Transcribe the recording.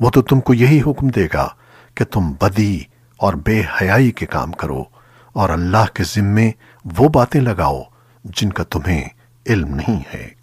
وہ تو تم کو یہی حکم دے گا کہ تم بدی اور بے حیائی کے کام کرو اور اللہ کے ذمے وہ باتیں لگاؤ جن کا تمہیں علم نہیں ہے۔